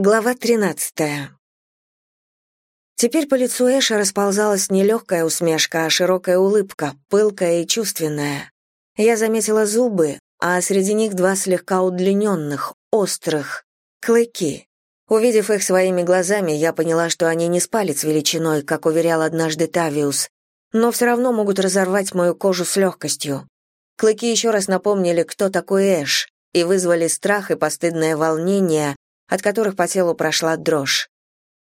Глава 13. Теперь по лицу Эша расползалась не легкая усмешка, а широкая улыбка, пылкая и чувственная. Я заметила зубы, а среди них два слегка удлиненных, острых, клыки. Увидев их своими глазами, я поняла, что они не с палец величиной, как уверял однажды Тавиус, но все равно могут разорвать мою кожу с легкостью. Клыки еще раз напомнили, кто такой Эш, и вызвали страх и постыдное волнение, от которых по телу прошла дрожь.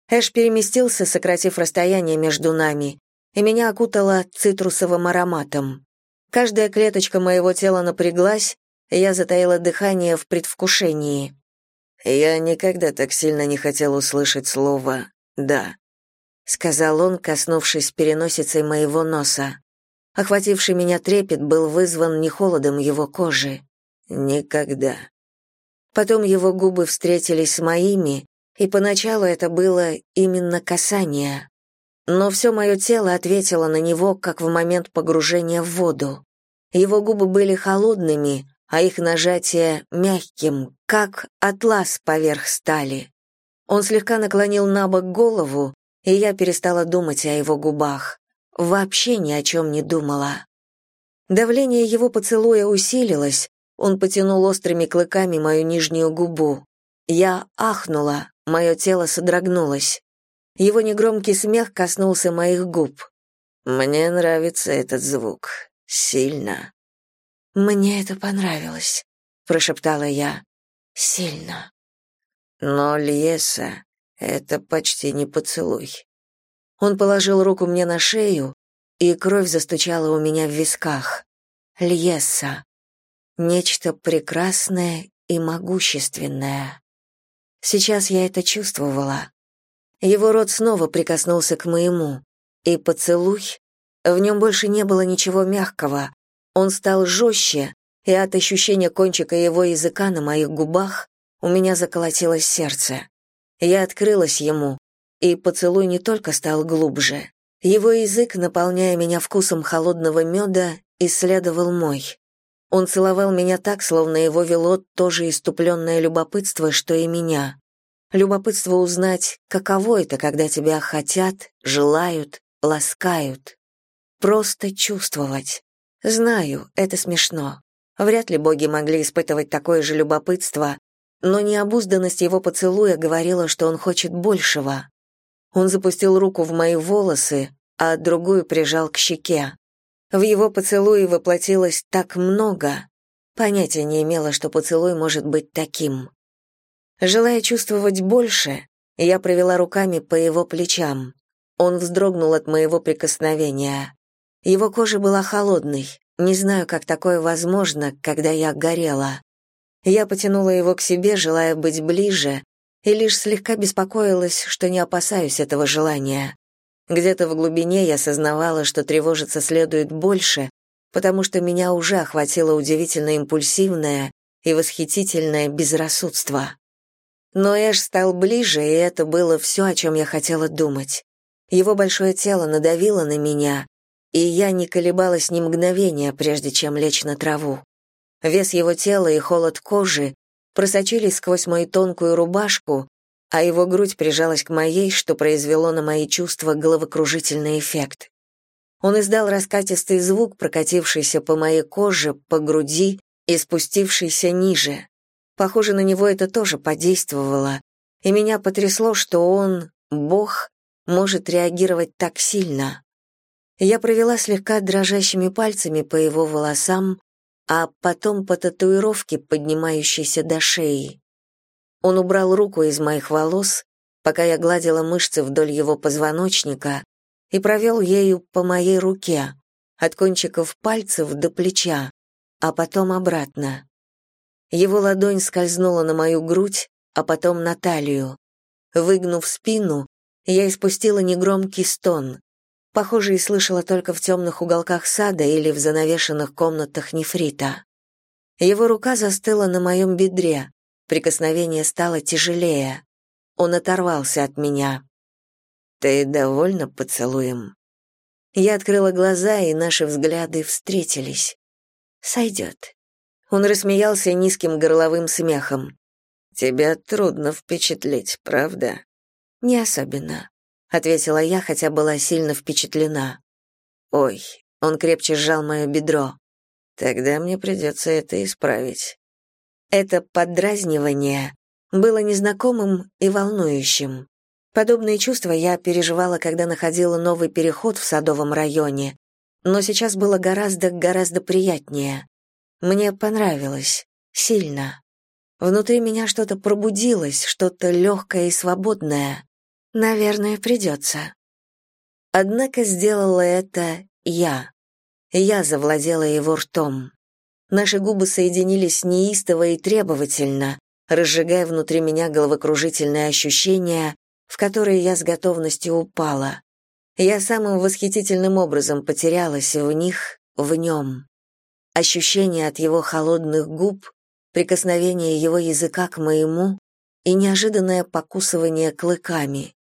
Эш переместился, сократив расстояние между нами, и меня окутало цитрусовым ароматом. Каждая клеточка моего тела напряглась, и я затаила дыхание в предвкушении. «Я никогда так сильно не хотел услышать слово «да», — сказал он, коснувшись переносицей моего носа. Охвативший меня трепет был вызван не холодом его кожи. Никогда. Потом его губы встретились с моими, и поначалу это было именно касание. Но все мое тело ответило на него, как в момент погружения в воду. Его губы были холодными, а их нажатие мягким, как атлас поверх стали. Он слегка наклонил на бок голову, и я перестала думать о его губах. Вообще ни о чем не думала. Давление его поцелуя усилилось, он потянул острыми клыками мою нижнюю губу. Я ахнула, мое тело содрогнулось. Его негромкий смех коснулся моих губ. «Мне нравится этот звук. Сильно». «Мне это понравилось», — прошептала я. «Сильно». «Но, Льеса, это почти не поцелуй». Он положил руку мне на шею, и кровь застучала у меня в висках. Льеса нечто прекрасное и могущественное. Сейчас я это чувствовала. Его рот снова прикоснулся к моему, и поцелуй, в нем больше не было ничего мягкого, он стал жестче, и от ощущения кончика его языка на моих губах у меня заколотилось сердце. Я открылась ему, и поцелуй не только стал глубже. Его язык, наполняя меня вкусом холодного меда, исследовал мой. Он целовал меня так, словно его вело то же иступленное любопытство, что и меня. Любопытство узнать, каково это, когда тебя хотят, желают, ласкают. Просто чувствовать. Знаю, это смешно. Вряд ли боги могли испытывать такое же любопытство, но необузданность его поцелуя говорила, что он хочет большего. Он запустил руку в мои волосы, а другую прижал к щеке. В его поцелуе воплотилось так много. Понятия не имела, что поцелуй может быть таким. Желая чувствовать больше, я провела руками по его плечам. Он вздрогнул от моего прикосновения. Его кожа была холодной. Не знаю, как такое возможно, когда я горела. Я потянула его к себе, желая быть ближе, и лишь слегка беспокоилась, что не опасаюсь этого желания. Где-то в глубине я осознавала, что тревожиться следует больше, потому что меня уже охватило удивительно импульсивное и восхитительное безрассудство. Но Эш стал ближе, и это было все, о чем я хотела думать. Его большое тело надавило на меня, и я не колебалась ни мгновения, прежде чем лечь на траву. Вес его тела и холод кожи просочились сквозь мою тонкую рубашку, а его грудь прижалась к моей, что произвело на мои чувства головокружительный эффект. Он издал раскатистый звук, прокатившийся по моей коже, по груди и спустившийся ниже. Похоже, на него это тоже подействовало, и меня потрясло, что он, бог, может реагировать так сильно. Я провела слегка дрожащими пальцами по его волосам, а потом по татуировке, поднимающейся до шеи. Он убрал руку из моих волос, пока я гладила мышцы вдоль его позвоночника, и провел ею по моей руке, от кончиков пальцев до плеча, а потом обратно. Его ладонь скользнула на мою грудь, а потом на талию. Выгнув спину, я испустила негромкий стон. Похоже, и слышала только в темных уголках сада или в занавешенных комнатах нефрита. Его рука застыла на моем бедре, Прикосновение стало тяжелее. Он оторвался от меня. «Ты довольна поцелуем?» Я открыла глаза, и наши взгляды встретились. «Сойдет». Он рассмеялся низким горловым смехом. Тебя трудно впечатлить, правда? Не особенно, ответила я, хотя была сильно впечатлена. Ой, он крепче сжал мое бедро. Тогда мне придется это исправить. Это поддразнивание было незнакомым и волнующим. Подобные чувства я переживала, когда находила новый переход в садовом районе, но сейчас было гораздо-гораздо приятнее. Мне понравилось. Сильно. Внутри меня что-то пробудилось, что-то легкое и свободное. Наверное, придется. Однако сделала это я. Я завладела его ртом. Наши губы соединились неистово и требовательно, разжигая внутри меня головокружительные ощущения, в которые я с готовностью упала. Я самым восхитительным образом потерялась в них, в нем. Ощущение от его холодных губ, прикосновение его языка к моему и неожиданное покусывание клыками,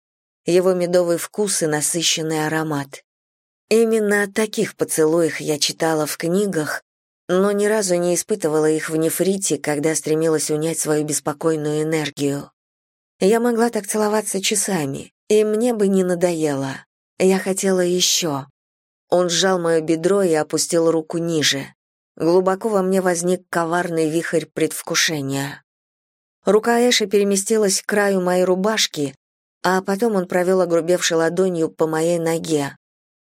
его медовый вкус и насыщенный аромат. Именно о таких поцелуях я читала в книгах, но ни разу не испытывала их в нефрите, когда стремилась унять свою беспокойную энергию. Я могла так целоваться часами, и мне бы не надоело. Я хотела еще. Он сжал мое бедро и опустил руку ниже. Глубоко во мне возник коварный вихрь предвкушения. Рука Эши переместилась к краю моей рубашки, а потом он провел огрубевшей ладонью по моей ноге.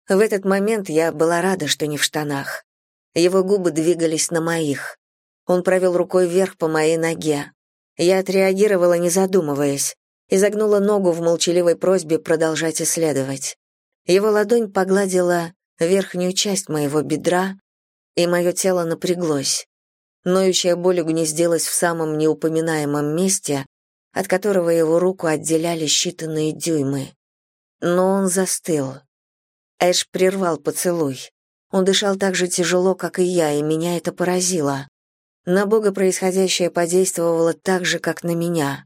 В этот момент я была рада, что не в штанах. Его губы двигались на моих. Он провел рукой вверх по моей ноге. Я отреагировала, не задумываясь, и загнула ногу в молчаливой просьбе продолжать исследовать. Его ладонь погладила верхнюю часть моего бедра, и мое тело напряглось. Ноющая боль угнездилась в самом неупоминаемом месте, от которого его руку отделяли считанные дюймы. Но он застыл. Эш прервал поцелуй. Он дышал так же тяжело, как и я, и меня это поразило. На Бога происходящее подействовало так же, как на меня.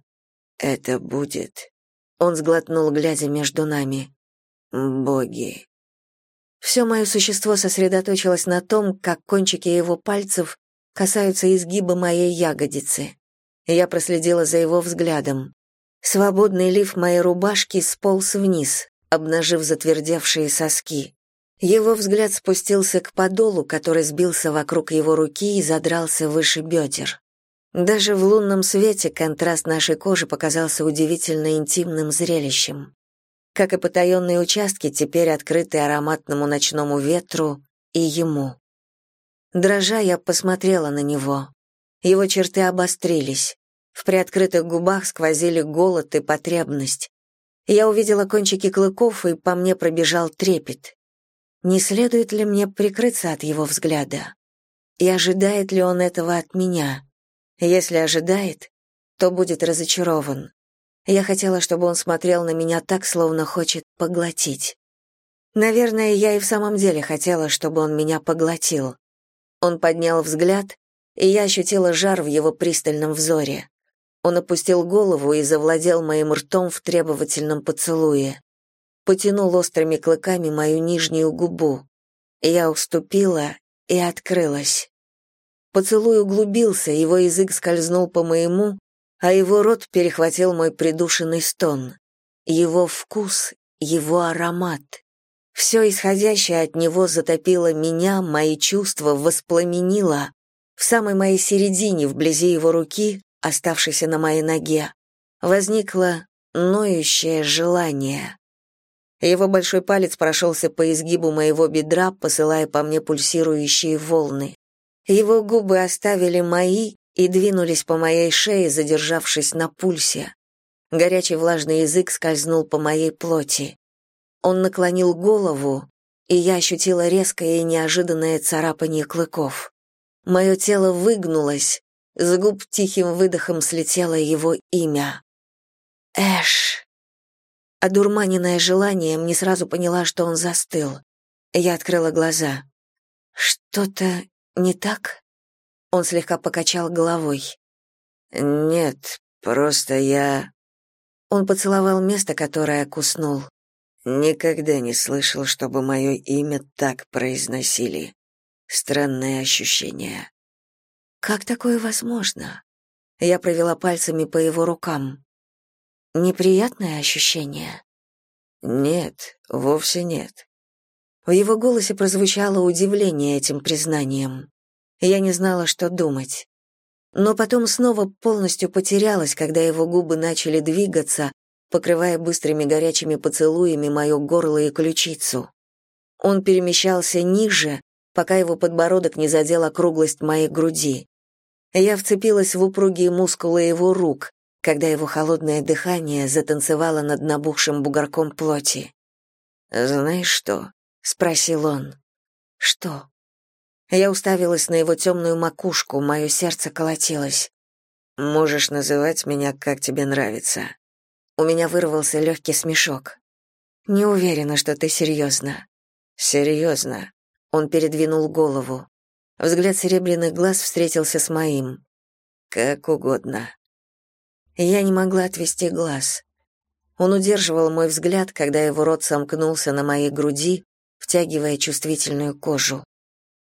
«Это будет...» Он сглотнул, глядя между нами. «Боги...» Все мое существо сосредоточилось на том, как кончики его пальцев касаются изгиба моей ягодицы. Я проследила за его взглядом. Свободный лиф моей рубашки сполз вниз, обнажив затвердевшие соски. Его взгляд спустился к подолу, который сбился вокруг его руки и задрался выше бедер. Даже в лунном свете контраст нашей кожи показался удивительно интимным зрелищем. Как и потаенные участки, теперь открыты ароматному ночному ветру и ему. Дрожа, я посмотрела на него. Его черты обострились. В приоткрытых губах сквозили голод и потребность. Я увидела кончики клыков, и по мне пробежал трепет. Не следует ли мне прикрыться от его взгляда? И ожидает ли он этого от меня? Если ожидает, то будет разочарован. Я хотела, чтобы он смотрел на меня так, словно хочет поглотить. Наверное, я и в самом деле хотела, чтобы он меня поглотил. Он поднял взгляд, и я ощутила жар в его пристальном взоре. Он опустил голову и завладел моим ртом в требовательном поцелуе потянул острыми клыками мою нижнюю губу. Я уступила и открылась. Поцелуй углубился, его язык скользнул по моему, а его рот перехватил мой придушенный стон. Его вкус, его аромат. Все исходящее от него затопило меня, мои чувства воспламенило. В самой моей середине, вблизи его руки, оставшейся на моей ноге, возникло ноющее желание. Его большой палец прошелся по изгибу моего бедра, посылая по мне пульсирующие волны. Его губы оставили мои и двинулись по моей шее, задержавшись на пульсе. Горячий влажный язык скользнул по моей плоти. Он наклонил голову, и я ощутила резкое и неожиданное царапание клыков. Мое тело выгнулось, с губ тихим выдохом слетело его имя. Эш. Одурманенная желанием, не сразу поняла, что он застыл. Я открыла глаза. «Что-то не так?» Он слегка покачал головой. «Нет, просто я...» Он поцеловал место, которое куснул. «Никогда не слышал, чтобы мое имя так произносили. Странное ощущение». «Как такое возможно?» Я провела пальцами по его рукам. Неприятное ощущение? Нет, вовсе нет. В его голосе прозвучало удивление этим признанием. Я не знала, что думать. Но потом снова полностью потерялась, когда его губы начали двигаться, покрывая быстрыми горячими поцелуями мое горло и ключицу. Он перемещался ниже, пока его подбородок не задел округлость моей груди. Я вцепилась в упругие мускулы его рук, когда его холодное дыхание затанцевало над набухшим бугорком плоти. «Знаешь что?» — спросил он. «Что?» Я уставилась на его темную макушку, мое сердце колотилось. «Можешь называть меня, как тебе нравится». У меня вырвался легкий смешок. «Не уверена, что ты серьезно». «Серьезно». Он передвинул голову. Взгляд серебряных глаз встретился с моим. «Как угодно». Я не могла отвести глаз. Он удерживал мой взгляд, когда его рот сомкнулся на моей груди, втягивая чувствительную кожу.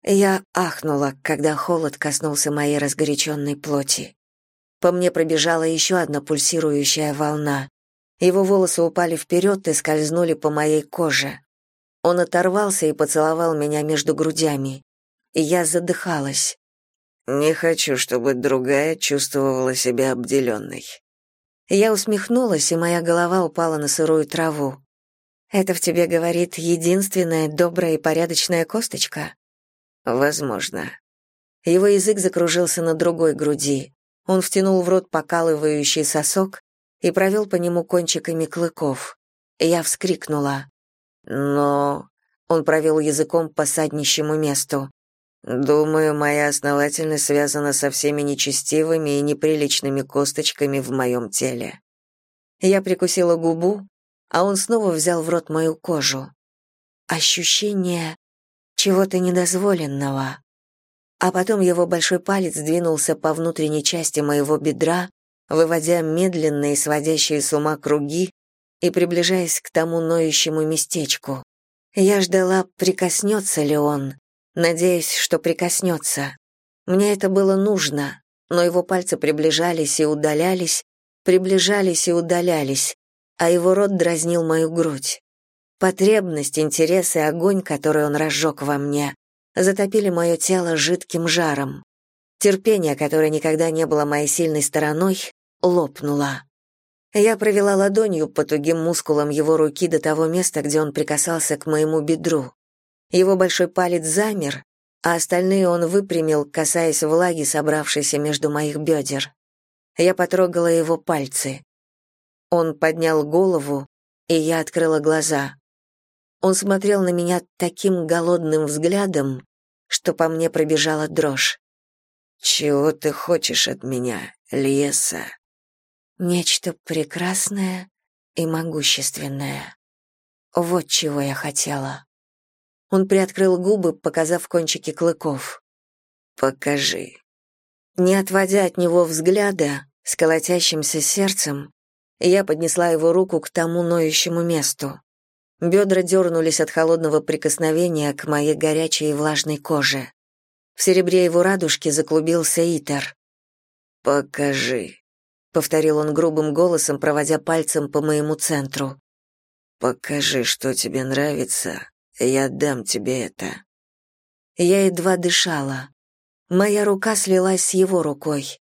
Я ахнула, когда холод коснулся моей разгоряченной плоти. По мне пробежала еще одна пульсирующая волна. Его волосы упали вперед и скользнули по моей коже. Он оторвался и поцеловал меня между грудями я задыхалась. «Не хочу, чтобы другая чувствовала себя обделенной». Я усмехнулась, и моя голова упала на сырую траву. «Это в тебе говорит единственная добрая и порядочная косточка?» «Возможно». Его язык закружился на другой груди. Он втянул в рот покалывающий сосок и провел по нему кончиками клыков. Я вскрикнула. «Но...» Он провел языком по саднищему месту. Думаю, моя основательность связана со всеми нечестивыми и неприличными косточками в моем теле. Я прикусила губу, а он снова взял в рот мою кожу. Ощущение чего-то недозволенного. А потом его большой палец двинулся по внутренней части моего бедра, выводя медленные, сводящие с ума круги и приближаясь к тому ноющему местечку. Я ждала, прикоснется ли он, надеясь, что прикоснется. Мне это было нужно, но его пальцы приближались и удалялись, приближались и удалялись, а его рот дразнил мою грудь. Потребность, интерес и огонь, который он разжег во мне, затопили мое тело жидким жаром. Терпение, которое никогда не было моей сильной стороной, лопнуло. Я провела ладонью по тугим мускулам его руки до того места, где он прикасался к моему бедру. Его большой палец замер, а остальные он выпрямил, касаясь влаги, собравшейся между моих бедер. Я потрогала его пальцы. Он поднял голову, и я открыла глаза. Он смотрел на меня таким голодным взглядом, что по мне пробежала дрожь. «Чего ты хочешь от меня, Льеса?» «Нечто прекрасное и могущественное. Вот чего я хотела». Он приоткрыл губы, показав кончики клыков. «Покажи». Не отводя от него взгляда, с колотящимся сердцем, я поднесла его руку к тому ноющему месту. Бедра дернулись от холодного прикосновения к моей горячей и влажной коже. В серебре его радужки заклубился итер. «Покажи», — повторил он грубым голосом, проводя пальцем по моему центру. «Покажи, что тебе нравится, я дам тебе это». Я едва дышала. Моя рука слилась с его рукой.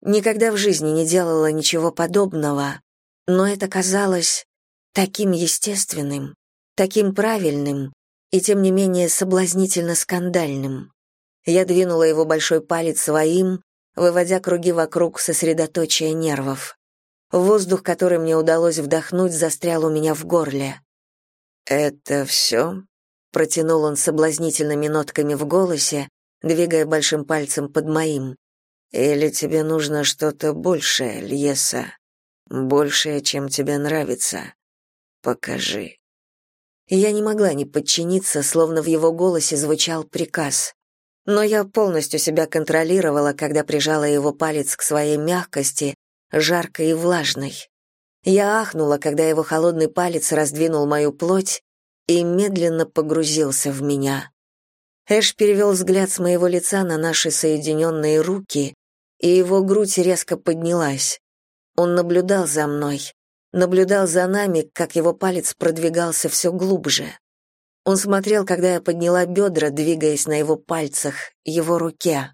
Никогда в жизни не делала ничего подобного, но это казалось таким естественным, таким правильным и тем не менее соблазнительно скандальным. Я двинула его большой палец своим, выводя круги вокруг сосредоточия нервов. Воздух, который мне удалось вдохнуть, застрял у меня в горле. «Это все?» Протянул он соблазнительными нотками в голосе, двигая большим пальцем под моим. Или тебе нужно что-то большее, Льеса? Большее, чем тебе нравится? Покажи. Я не могла не подчиниться, словно в его голосе звучал приказ. Но я полностью себя контролировала, когда прижала его палец к своей мягкости, жаркой и влажной. Я ахнула, когда его холодный палец раздвинул мою плоть, и медленно погрузился в меня. Эш перевел взгляд с моего лица на наши соединенные руки, и его грудь резко поднялась. Он наблюдал за мной, наблюдал за нами, как его палец продвигался все глубже. Он смотрел, когда я подняла бедра, двигаясь на его пальцах, его руке.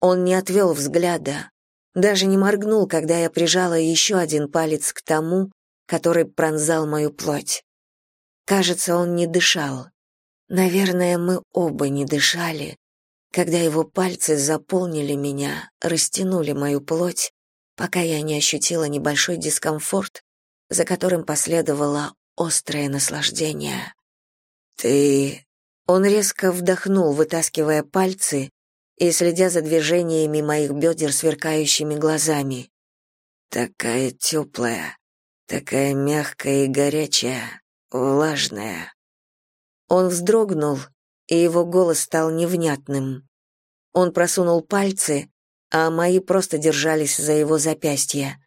Он не отвел взгляда, даже не моргнул, когда я прижала еще один палец к тому, который пронзал мою плоть. Кажется, он не дышал. Наверное, мы оба не дышали, когда его пальцы заполнили меня, растянули мою плоть, пока я не ощутила небольшой дискомфорт, за которым последовало острое наслаждение. «Ты...» Он резко вдохнул, вытаскивая пальцы и следя за движениями моих бедер сверкающими глазами. «Такая теплая, такая мягкая и горячая, влажная». Он вздрогнул, и его голос стал невнятным. Он просунул пальцы, а мои просто держались за его запястья.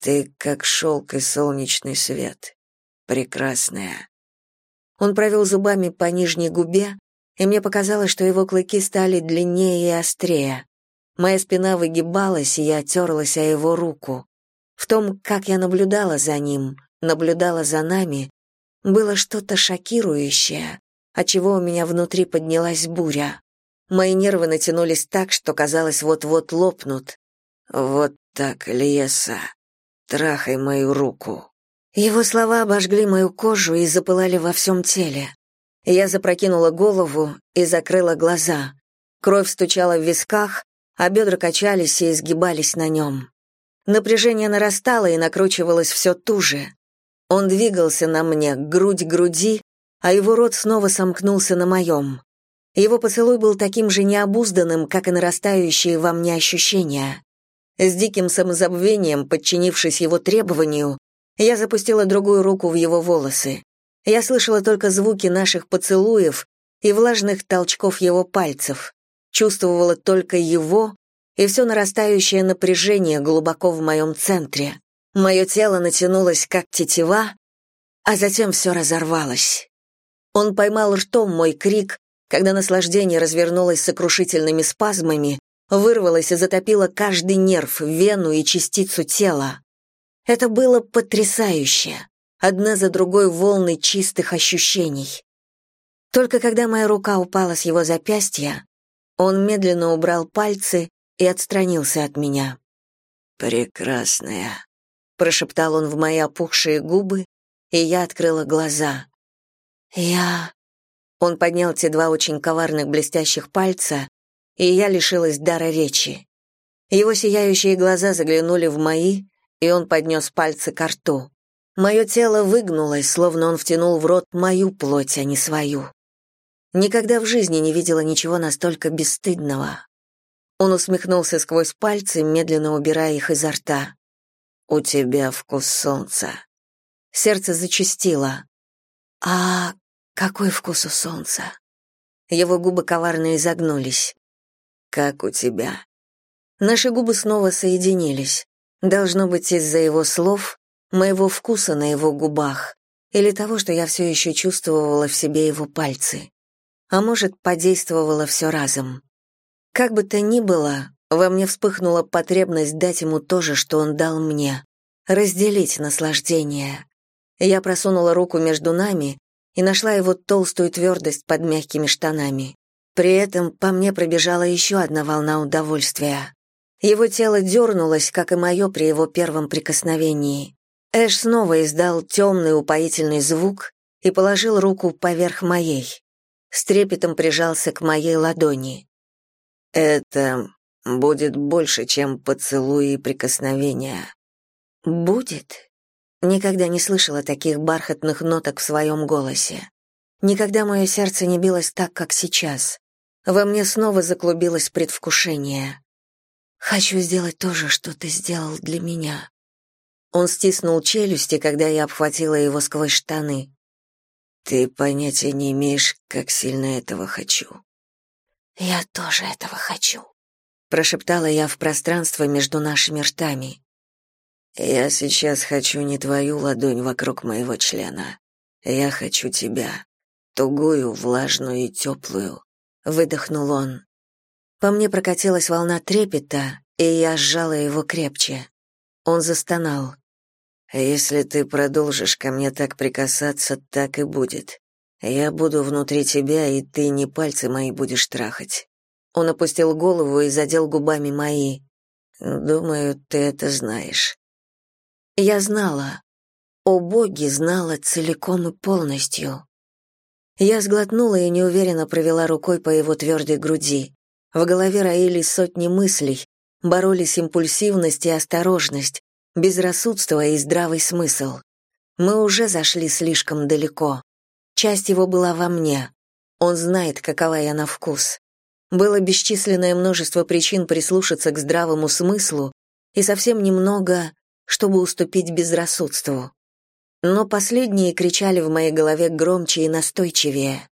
Ты как шелк и солнечный свет. Прекрасная. Он провел зубами по нижней губе, и мне показалось, что его клыки стали длиннее и острее. Моя спина выгибалась, и я терлась о его руку. В том, как я наблюдала за ним, наблюдала за нами, было что-то шокирующее, отчего у меня внутри поднялась буря. Мои нервы натянулись так, что казалось, вот-вот лопнут. Вот так, Леса. Трахай мою руку. Его слова обожгли мою кожу и запылали во всем теле. Я запрокинула голову и закрыла глаза. Кровь стучала в висках, а бедра качались и изгибались на нем. Напряжение нарастало и накручивалось все туже. Он двигался на мне, грудь к груди, а его рот снова сомкнулся на моем. Его поцелуй был таким же необузданным, как и нарастающие во мне ощущения. С диким самозабвением, подчинившись его требованию, я запустила другую руку в его волосы. Я слышала только звуки наших поцелуев и влажных толчков его пальцев, чувствовала только его и все нарастающее напряжение глубоко в моем центре. Мое тело натянулось, как тетива, а затем все разорвалось. Он поймал ртом мой крик, когда наслаждение развернулось сокрушительными спазмами, вырвалась и затопила каждый нерв, вену и частицу тела. Это было потрясающе. Одна за другой волны чистых ощущений. Только когда моя рука упала с его запястья, он медленно убрал пальцы и отстранился от меня. «Прекрасная», — прошептал он в мои опухшие губы, и я открыла глаза. «Я...» Он поднял те два очень коварных блестящих пальца, и я лишилась дара речи. Его сияющие глаза заглянули в мои, и он поднес пальцы к рту. Мое тело выгнулось, словно он втянул в рот мою плоть, а не свою. Никогда в жизни не видела ничего настолько бесстыдного. Он усмехнулся сквозь пальцы, медленно убирая их изо рта. «У тебя вкус солнца». Сердце зачастило. «А какой вкус у солнца?» Его губы коварно изогнулись как у тебя». Наши губы снова соединились. Должно быть из-за его слов, моего вкуса на его губах, или того, что я все еще чувствовала в себе его пальцы. А может, подействовало все разом. Как бы то ни было, во мне вспыхнула потребность дать ему то же, что он дал мне. Разделить наслаждение. Я просунула руку между нами и нашла его толстую твердость под мягкими штанами. При этом по мне пробежала еще одна волна удовольствия. Его тело дернулось, как и мое при его первом прикосновении. Эш снова издал темный упоительный звук и положил руку поверх моей. С трепетом прижался к моей ладони. «Это будет больше, чем поцелуи и прикосновения». «Будет?» Никогда не слышала таких бархатных ноток в своем голосе. Никогда мое сердце не билось так, как сейчас. Во мне снова заклубилось предвкушение. «Хочу сделать то же, что ты сделал для меня». Он стиснул челюсти, когда я обхватила его сквозь штаны. «Ты понятия не имеешь, как сильно этого хочу». «Я тоже этого хочу», — прошептала я в пространство между нашими ртами. «Я сейчас хочу не твою ладонь вокруг моего члена. Я хочу тебя, тугую, влажную и теплую, выдохнул он. По мне прокатилась волна трепета, и я сжала его крепче. Он застонал. «Если ты продолжишь ко мне так прикасаться, так и будет. Я буду внутри тебя, и ты не пальцы мои будешь трахать». Он опустил голову и задел губами мои. «Думаю, ты это знаешь». Я знала. О боги, знала целиком и полностью. Я сглотнула и неуверенно провела рукой по его твердой груди. В голове роились сотни мыслей, боролись импульсивность и осторожность, безрассудство и здравый смысл. Мы уже зашли слишком далеко. Часть его была во мне. Он знает, какова я на вкус. Было бесчисленное множество причин прислушаться к здравому смыслу и совсем немного, чтобы уступить безрассудству но последние кричали в моей голове громче и настойчивее.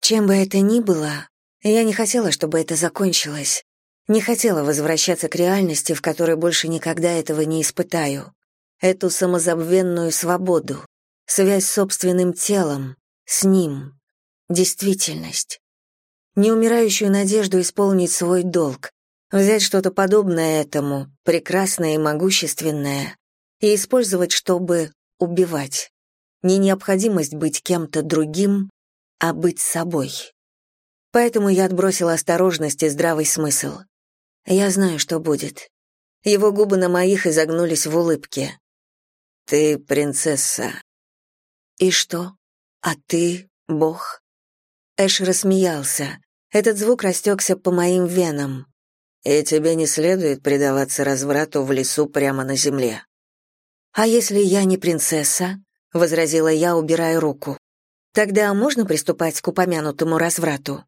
Чем бы это ни было, я не хотела, чтобы это закончилось. Не хотела возвращаться к реальности, в которой больше никогда этого не испытаю. Эту самозабвенную свободу, связь с собственным телом, с ним, действительность. Неумирающую надежду исполнить свой долг, взять что-то подобное этому, прекрасное и могущественное, и использовать, чтобы убивать. Не необходимость быть кем-то другим, а быть собой. Поэтому я отбросила осторожность и здравый смысл. Я знаю, что будет. Его губы на моих изогнулись в улыбке. Ты принцесса. И что? А ты бог? Эш рассмеялся. Этот звук растекся по моим венам. И тебе не следует предаваться разврату в лесу прямо на земле. «А если я не принцесса?» — возразила я, убирая руку. «Тогда можно приступать к упомянутому разврату?»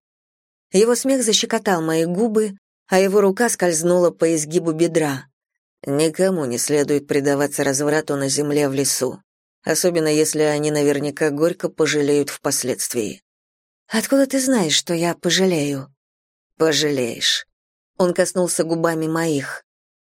Его смех защекотал мои губы, а его рука скользнула по изгибу бедра. «Никому не следует предаваться разврату на земле в лесу, особенно если они наверняка горько пожалеют впоследствии». «Откуда ты знаешь, что я пожалею?» «Пожалеешь». Он коснулся губами моих.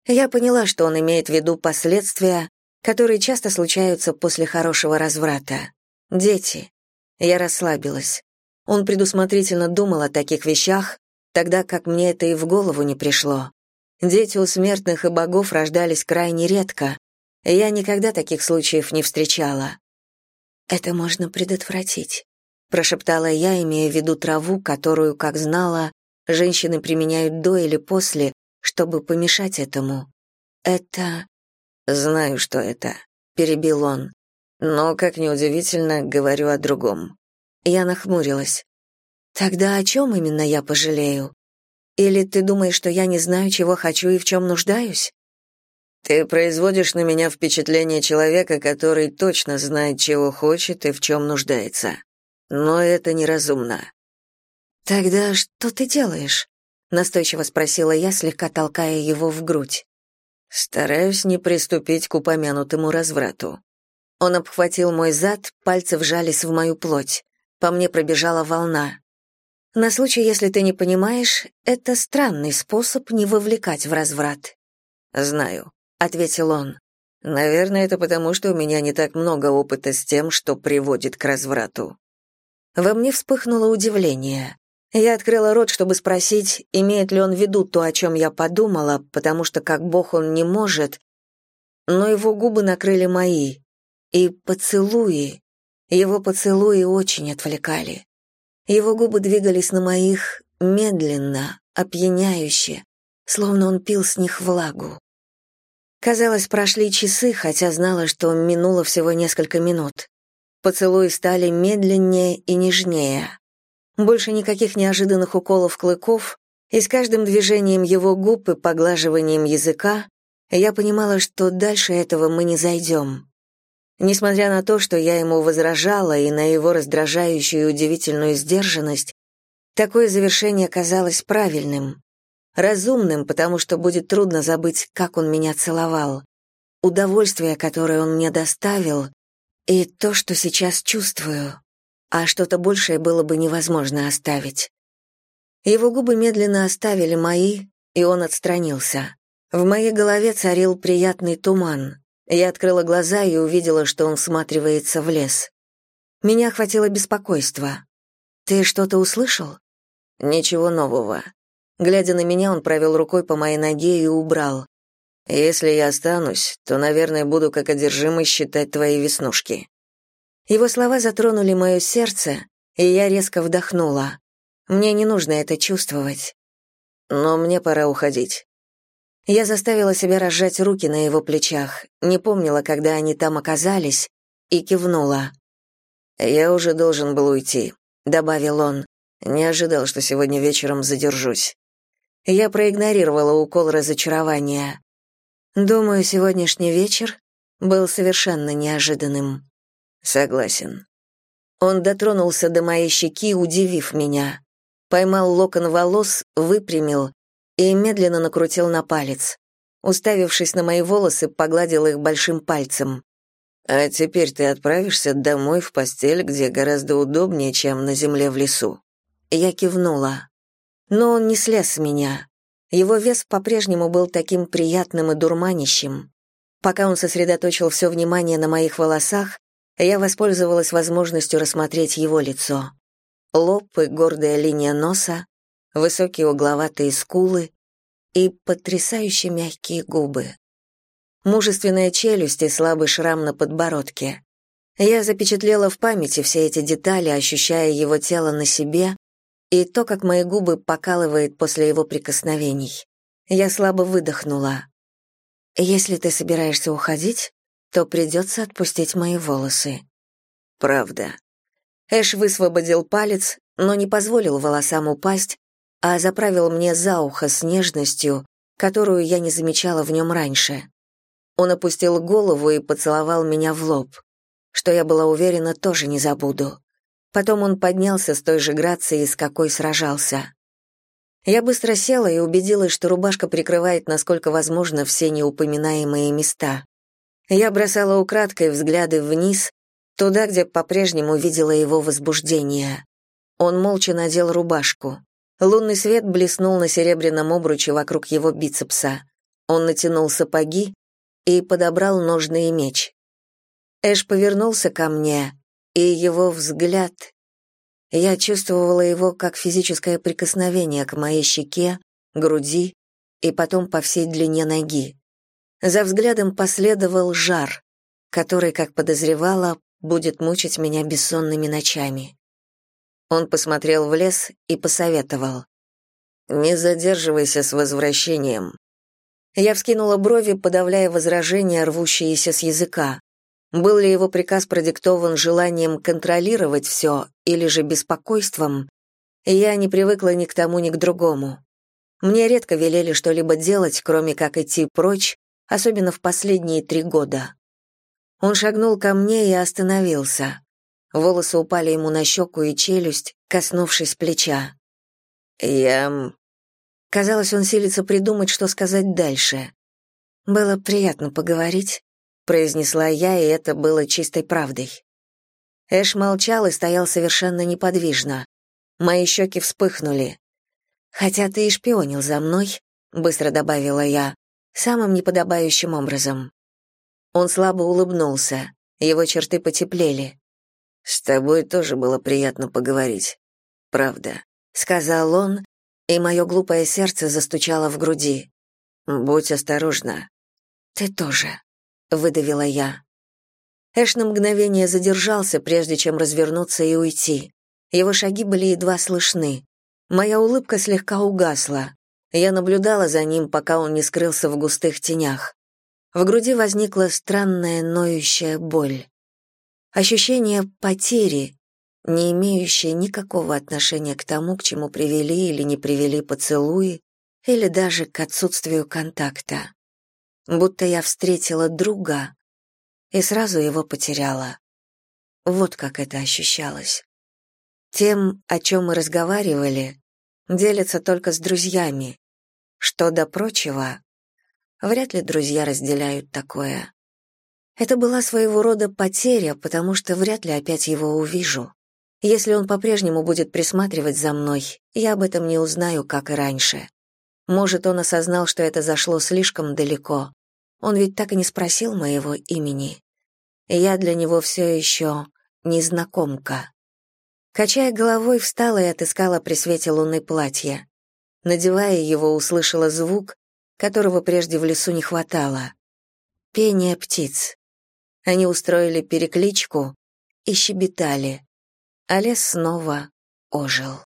Я поняла, что он имеет в виду последствия, которые часто случаются после хорошего разврата. Дети. Я расслабилась. Он предусмотрительно думал о таких вещах, тогда как мне это и в голову не пришло. Дети у смертных и богов рождались крайне редко, я никогда таких случаев не встречала. «Это можно предотвратить», — прошептала я, имея в виду траву, которую, как знала, женщины применяют до или после, чтобы помешать этому. Это «Знаю, что это», — перебил он. «Но, как неудивительно, говорю о другом». Я нахмурилась. «Тогда о чем именно я пожалею? Или ты думаешь, что я не знаю, чего хочу и в чем нуждаюсь?» «Ты производишь на меня впечатление человека, который точно знает, чего хочет и в чем нуждается. Но это неразумно». «Тогда что ты делаешь?» — настойчиво спросила я, слегка толкая его в грудь. Стараюсь не приступить к упомянутому разврату. Он обхватил мой зад, пальцы вжались в мою плоть. По мне пробежала волна. На случай, если ты не понимаешь, это странный способ не вовлекать в разврат. Знаю, ответил он. Наверное, это потому, что у меня не так много опыта с тем, что приводит к разврату. Во мне вспыхнуло удивление. Я открыла рот, чтобы спросить, имеет ли он в виду то, о чем я подумала, потому что как бог он не может, но его губы накрыли мои. И поцелуи, его поцелуи очень отвлекали. Его губы двигались на моих медленно, опьяняюще, словно он пил с них влагу. Казалось, прошли часы, хотя знала, что минуло всего несколько минут. Поцелуи стали медленнее и нежнее. Больше никаких неожиданных уколов клыков, и с каждым движением его губ и поглаживанием языка я понимала, что дальше этого мы не зайдем. Несмотря на то, что я ему возражала и на его раздражающую и удивительную сдержанность, такое завершение казалось правильным, разумным, потому что будет трудно забыть, как он меня целовал, удовольствие, которое он мне доставил, и то, что сейчас чувствую а что-то большее было бы невозможно оставить. Его губы медленно оставили мои, и он отстранился. В моей голове царил приятный туман. Я открыла глаза и увидела, что он всматривается в лес. Меня охватило беспокойство. «Ты что-то услышал?» «Ничего нового». Глядя на меня, он провел рукой по моей ноге и убрал. «Если я останусь, то, наверное, буду как одержимый считать твои веснушки». Его слова затронули мое сердце, и я резко вдохнула. Мне не нужно это чувствовать. Но мне пора уходить. Я заставила себя разжать руки на его плечах, не помнила, когда они там оказались, и кивнула. «Я уже должен был уйти», — добавил он. «Не ожидал, что сегодня вечером задержусь». Я проигнорировала укол разочарования. Думаю, сегодняшний вечер был совершенно неожиданным. Согласен. Он дотронулся до моей щеки, удивив меня. Поймал локон волос, выпрямил и медленно накрутил на палец. Уставившись на мои волосы, погладил их большим пальцем. «А теперь ты отправишься домой в постель, где гораздо удобнее, чем на земле в лесу». Я кивнула. Но он не слез с меня. Его вес по-прежнему был таким приятным и дурманящим. Пока он сосредоточил все внимание на моих волосах, я воспользовалась возможностью рассмотреть его лицо. Лоб и гордая линия носа, высокие угловатые скулы и потрясающе мягкие губы. Мужественная челюсть и слабый шрам на подбородке. Я запечатлела в памяти все эти детали, ощущая его тело на себе и то, как мои губы покалывает после его прикосновений. Я слабо выдохнула. «Если ты собираешься уходить, то придется отпустить мои волосы». «Правда». Эш высвободил палец, но не позволил волосам упасть, а заправил мне за ухо с нежностью, которую я не замечала в нем раньше. Он опустил голову и поцеловал меня в лоб, что я была уверена, тоже не забуду. Потом он поднялся с той же грацией, с какой сражался. Я быстро села и убедилась, что рубашка прикрывает, насколько возможно, все неупоминаемые места. Я бросала украдкой взгляды вниз, туда, где по-прежнему видела его возбуждение. Он молча надел рубашку. Лунный свет блеснул на серебряном обруче вокруг его бицепса. Он натянул сапоги и подобрал ножный меч. Эш повернулся ко мне, и его взгляд... Я чувствовала его как физическое прикосновение к моей щеке, груди и потом по всей длине ноги. За взглядом последовал жар, который, как подозревала, будет мучить меня бессонными ночами. Он посмотрел в лес и посоветовал. «Не задерживайся с возвращением». Я вскинула брови, подавляя возражения, рвущиеся с языка. Был ли его приказ продиктован желанием контролировать все или же беспокойством, я не привыкла ни к тому, ни к другому. Мне редко велели что-либо делать, кроме как идти прочь, особенно в последние три года. Он шагнул ко мне и остановился. Волосы упали ему на щеку и челюсть, коснувшись плеча. «Я...» Казалось, он силится придумать, что сказать дальше. «Было приятно поговорить», — произнесла я, и это было чистой правдой. Эш молчал и стоял совершенно неподвижно. Мои щеки вспыхнули. «Хотя ты и шпионил за мной», — быстро добавила я, самым неподобающим образом. Он слабо улыбнулся, его черты потеплели. «С тобой тоже было приятно поговорить. Правда», — сказал он, и мое глупое сердце застучало в груди. «Будь осторожна». «Ты тоже», — выдавила я. Эш на мгновение задержался, прежде чем развернуться и уйти. Его шаги были едва слышны. Моя улыбка слегка угасла. Я наблюдала за ним, пока он не скрылся в густых тенях. В груди возникла странная ноющая боль. Ощущение потери, не имеющее никакого отношения к тому, к чему привели или не привели поцелуи, или даже к отсутствию контакта. Будто я встретила друга и сразу его потеряла. Вот как это ощущалось. Тем, о чем мы разговаривали, делятся только с друзьями. Что до прочего, вряд ли друзья разделяют такое. Это была своего рода потеря, потому что вряд ли опять его увижу. Если он по-прежнему будет присматривать за мной, я об этом не узнаю, как и раньше. Может, он осознал, что это зашло слишком далеко. Он ведь так и не спросил моего имени. Я для него все еще незнакомка. Качая головой, встала и отыскала при свете луны платье. Надевая его, услышала звук, которого прежде в лесу не хватало. Пение птиц. Они устроили перекличку и щебетали, а лес снова ожил.